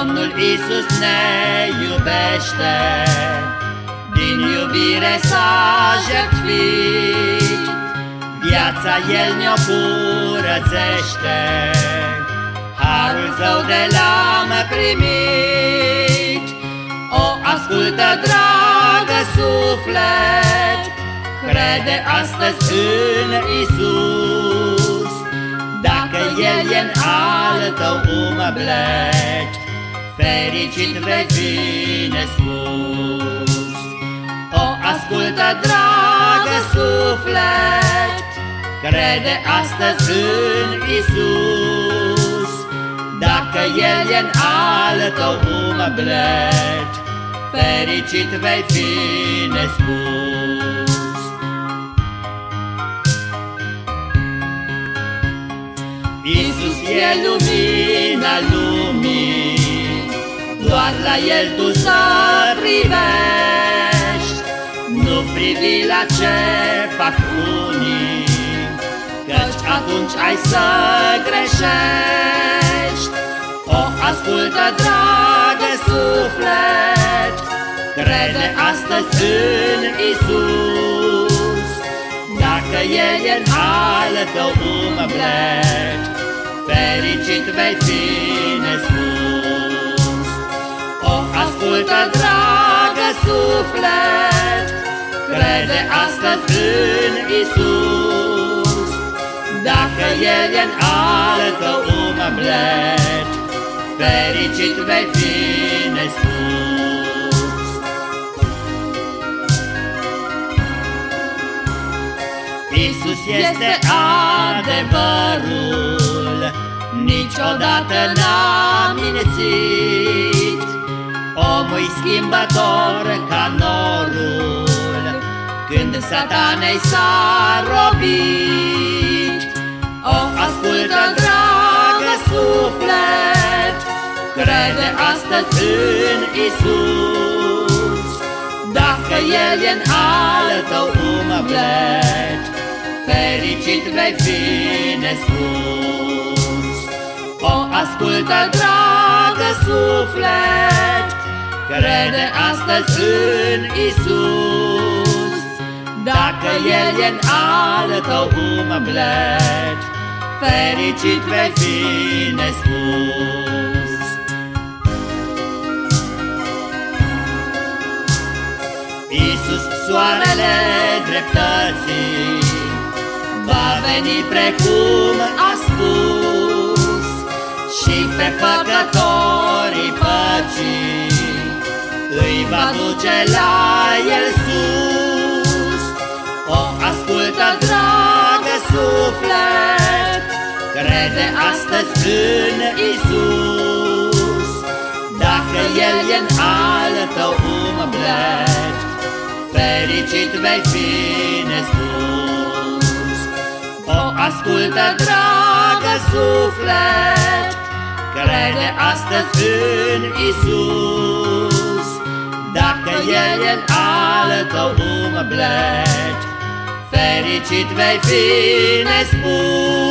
Domnul Isus ne iubește, din iubire s-a jertfit, viața El ne-o curățește, harul Său de l-am primit. O ascultă, dragă suflet, crede astăzi în Isus, dacă El e în al tău umblet, fericit vei fi nespus. O ascultă, dragă suflet, crede astăzi în Isus. Dacă El e în al tău umblet, fericit vei fi nespus. Isus e lumina lumii, doar la El tu să privești, nu privi la ce fac unii, Căci atunci ai să greșești. O ascultă, dragă suflet, crede astăzi în Isus. Dacă El e în al tău umblet, fericit vei fi nespus. Ascultă, dragă suflet, crede astăzi în Isus. Dacă El e în al tău umblet, fericit vei fi nespus. Isus este adevărul, niciodată n-a mințit. Omul schimbător ca norul Când satanei s-a robit O ascultă, dragă suflet Crede astăzi în Isus. Dacă El e în al tău umblet Fericit vei fi nespus O ascultă, dragă suflet Crede astăzi în Isus. Dacă El e în al tău umblet, Fericit vei fi nespus. Isus, soarele dreptății, Va veni precum a spus, Și pe făcătorii va duce la el sus. O ascultă, dragă suflet, crede astăzi în Isus. Dacă El e în al tău umblet, fericit vei fi nespus. O ascultă, dragă suflet, crede astăzi în Isus. Dacă El e în al tău umblet, Fericit vei fi nespus.